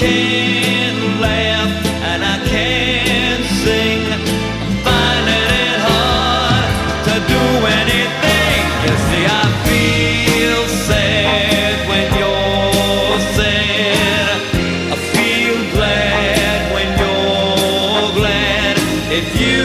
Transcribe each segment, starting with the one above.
Can't laugh and I can't sing. I'm finding it hard to do anything. You see, I feel sad when you're sad. I feel glad when you're glad. If you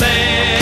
man.